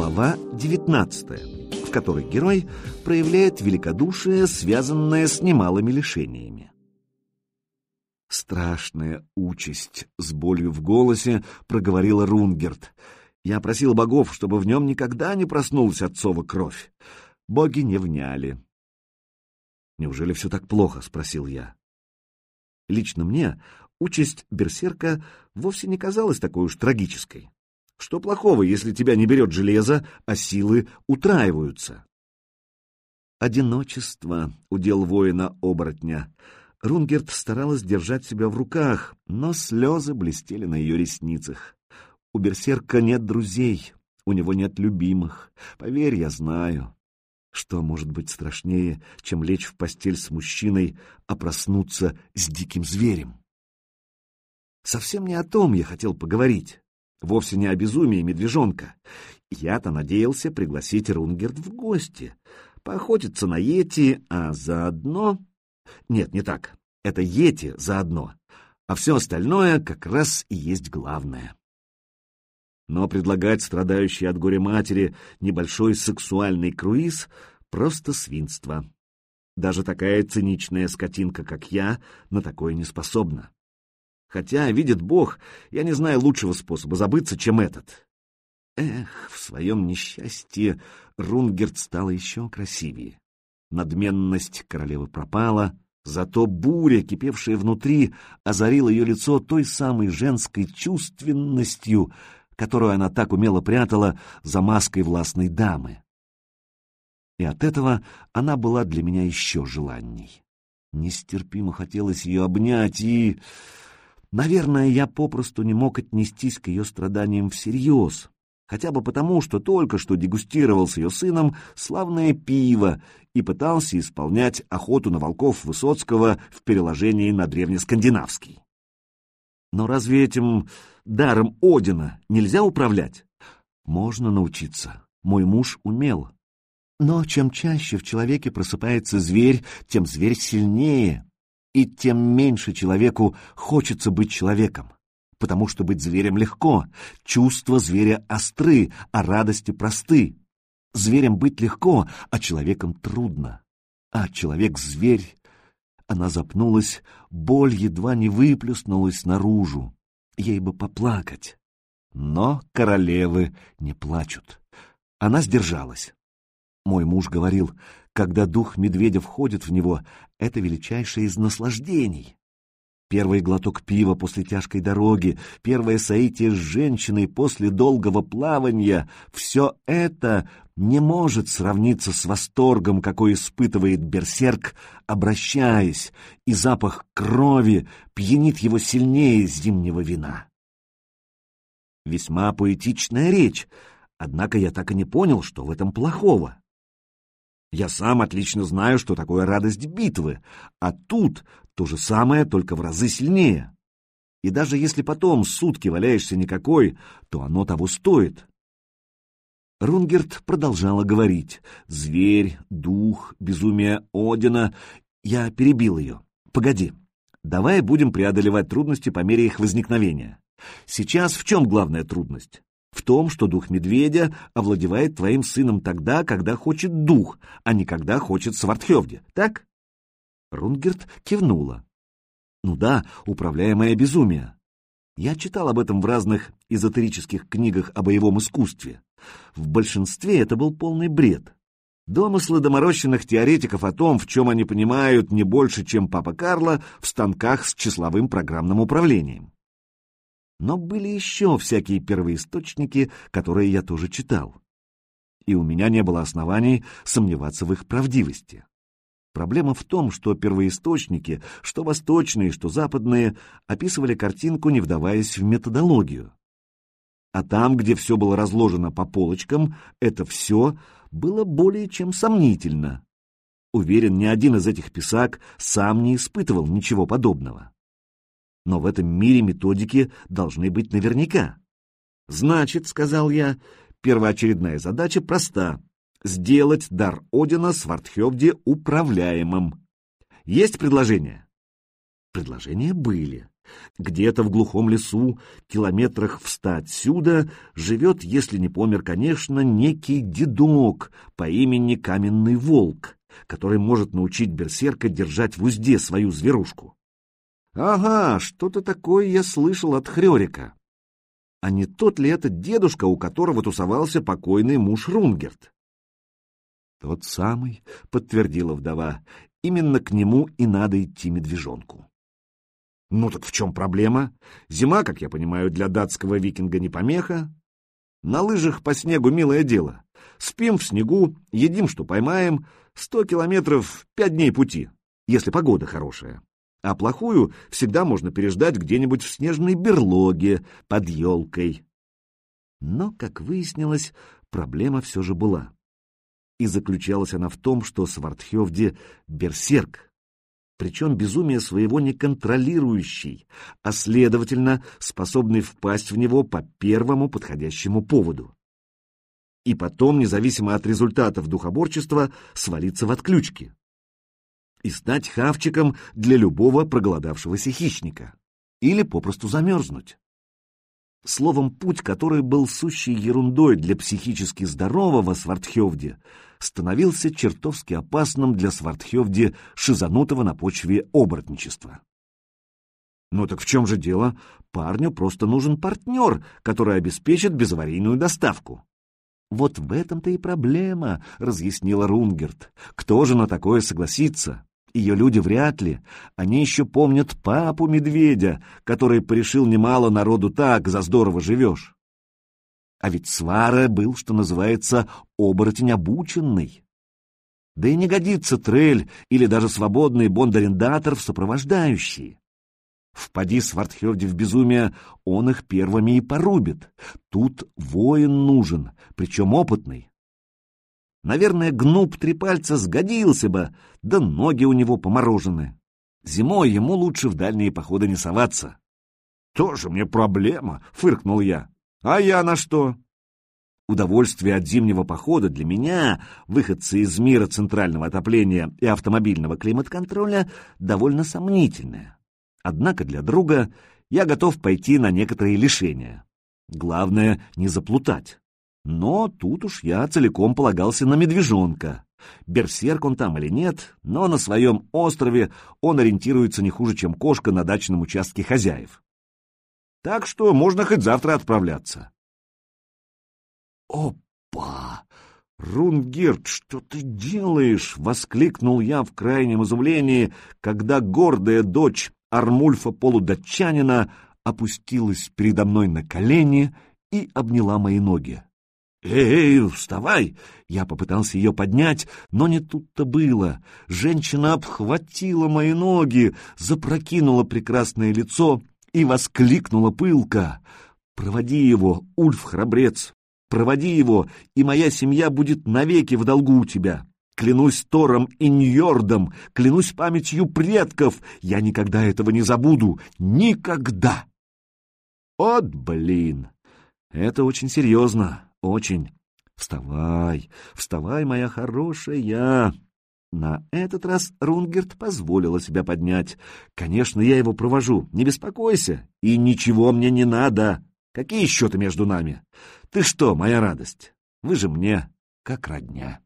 Глава 19, в которой герой проявляет великодушие, связанное с немалыми лишениями. «Страшная участь!» — с болью в голосе проговорила Рунгерт. «Я просил богов, чтобы в нем никогда не проснулась отцова кровь. Боги не вняли». «Неужели все так плохо?» — спросил я. Лично мне участь берсерка вовсе не казалась такой уж трагической. Что плохого, если тебя не берет железо, а силы утраиваются? Одиночество — удел воина-оборотня. Рунгерт старалась держать себя в руках, но слезы блестели на ее ресницах. У берсерка нет друзей, у него нет любимых. Поверь, я знаю. Что может быть страшнее, чем лечь в постель с мужчиной, а проснуться с диким зверем? Совсем не о том я хотел поговорить. Вовсе не о безумии медвежонка. Я-то надеялся пригласить Рунгерт в гости, поохотиться на Йети, а заодно... Нет, не так. Это Йети заодно. А все остальное как раз и есть главное. Но предлагать страдающей от горя матери небольшой сексуальный круиз — просто свинство. Даже такая циничная скотинка, как я, на такое не способна. Хотя, видит Бог, я не знаю лучшего способа забыться, чем этот. Эх, в своем несчастье Рунгерт стала еще красивее. Надменность королевы пропала, зато буря, кипевшая внутри, озарила ее лицо той самой женской чувственностью, которую она так умело прятала за маской властной дамы. И от этого она была для меня еще желанней. Нестерпимо хотелось ее обнять и... Наверное, я попросту не мог отнестись к ее страданиям всерьез, хотя бы потому, что только что дегустировал с ее сыном славное пиво и пытался исполнять охоту на волков Высоцкого в переложении на древнескандинавский. Но разве этим даром Одина нельзя управлять? Можно научиться. Мой муж умел. Но чем чаще в человеке просыпается зверь, тем зверь сильнее, и тем меньше человеку хочется быть человеком. Потому что быть зверем легко, чувства зверя остры, а радости просты. Зверем быть легко, а человеком трудно. А человек-зверь... Она запнулась, боль едва не выплюснулась наружу. Ей бы поплакать. Но королевы не плачут. Она сдержалась. Мой муж говорил, когда дух медведя входит в него, это величайшее из наслаждений. Первый глоток пива после тяжкой дороги, первое соитие с женщиной после долгого плавания — все это не может сравниться с восторгом, какой испытывает берсерк, обращаясь, и запах крови пьянит его сильнее зимнего вина. Весьма поэтичная речь, однако я так и не понял, что в этом плохого. Я сам отлично знаю, что такое радость битвы, а тут то же самое, только в разы сильнее. И даже если потом сутки валяешься никакой, то оно того стоит. Рунгерт продолжала говорить. Зверь, дух, безумие Одина. Я перебил ее. Погоди. Давай будем преодолевать трудности по мере их возникновения. Сейчас в чем главная трудность? В том, что дух медведя овладевает твоим сыном тогда, когда хочет дух, а не когда хочет Свардхевде, так? Рунгерт кивнула. Ну да, управляемое безумие. Я читал об этом в разных эзотерических книгах о боевом искусстве. В большинстве это был полный бред. Домыслы доморощенных теоретиков о том, в чем они понимают не больше, чем папа Карло в станках с числовым программным управлением. Но были еще всякие первоисточники, которые я тоже читал. И у меня не было оснований сомневаться в их правдивости. Проблема в том, что первоисточники, что восточные, что западные, описывали картинку, не вдаваясь в методологию. А там, где все было разложено по полочкам, это все было более чем сомнительно. Уверен, ни один из этих писак сам не испытывал ничего подобного. Но в этом мире методики должны быть наверняка. Значит, сказал я, первоочередная задача проста — сделать дар Одина Свардхевде управляемым. Есть предложения? Предложения были. Где-то в глухом лесу, километрах в ста отсюда, живет, если не помер, конечно, некий дедок по имени Каменный Волк, который может научить берсерка держать в узде свою зверушку. Ага, что-то такое я слышал от Хрёрика. А не тот ли этот дедушка, у которого тусовался покойный муж Рунгерт? Тот самый, подтвердила вдова, именно к нему и надо идти медвежонку. Ну так в чем проблема? Зима, как я понимаю, для датского викинга не помеха. На лыжах по снегу милое дело. Спим в снегу, едим, что поймаем. Сто километров — пять дней пути, если погода хорошая. А плохую всегда можно переждать где-нибудь в снежной берлоге под елкой. Но, как выяснилось, проблема все же была. И заключалась она в том, что Свардхевде — берсерк, причем безумие своего неконтролирующий, а, следовательно, способный впасть в него по первому подходящему поводу. И потом, независимо от результатов духоборчества, свалиться в отключки. И стать хавчиком для любого проголодавшегося хищника. Или попросту замерзнуть. Словом, путь, который был сущей ерундой для психически здорового Свардхевде, становился чертовски опасным для Свардхевди, шизанутого на почве оборотничества. Ну так в чем же дело? Парню просто нужен партнер, который обеспечит безаварийную доставку. Вот в этом-то и проблема, разъяснила Рунгерт. Кто же на такое согласится? Ее люди вряд ли. Они еще помнят папу-медведя, который порешил немало народу так, за здорово живешь. А ведь Свара был, что называется, оборотень обученный. Да и не годится трель или даже свободный бондарендатор в сопровождающие. Впади Свардхевди в безумие, он их первыми и порубит. Тут воин нужен, причем опытный. Наверное, гнуб три пальца сгодился бы, да ноги у него поморожены. Зимой ему лучше в дальние походы не соваться. — Тоже мне проблема, — фыркнул я. А я на что? Удовольствие от зимнего похода для меня, выходца из мира центрального отопления и автомобильного климат-контроля, довольно сомнительное. Однако для друга я готов пойти на некоторые лишения. Главное — не заплутать. Но тут уж я целиком полагался на медвежонка. Берсерк он там или нет, но на своем острове он ориентируется не хуже, чем кошка на дачном участке хозяев. Так что можно хоть завтра отправляться. Опа! Рунгерт, что ты делаешь? воскликнул я в крайнем изумлении, когда гордая дочь Армульфа полудатчанина опустилась передо мной на колени и обняла мои ноги. «Эй, вставай!» Я попытался ее поднять, но не тут-то было. Женщина обхватила мои ноги, запрокинула прекрасное лицо и воскликнула пылко. «Проводи его, Ульф-храбрец! Проводи его, и моя семья будет навеки в долгу у тебя!» Клянусь Тором и Ньордом, клянусь памятью предков, я никогда этого не забуду. Никогда! От блин! Это очень серьезно, очень. Вставай, вставай, моя хорошая. На этот раз Рунгерт позволила себя поднять. «Конечно, я его провожу, не беспокойся, и ничего мне не надо. Какие счеты между нами? Ты что, моя радость? Вы же мне как родня».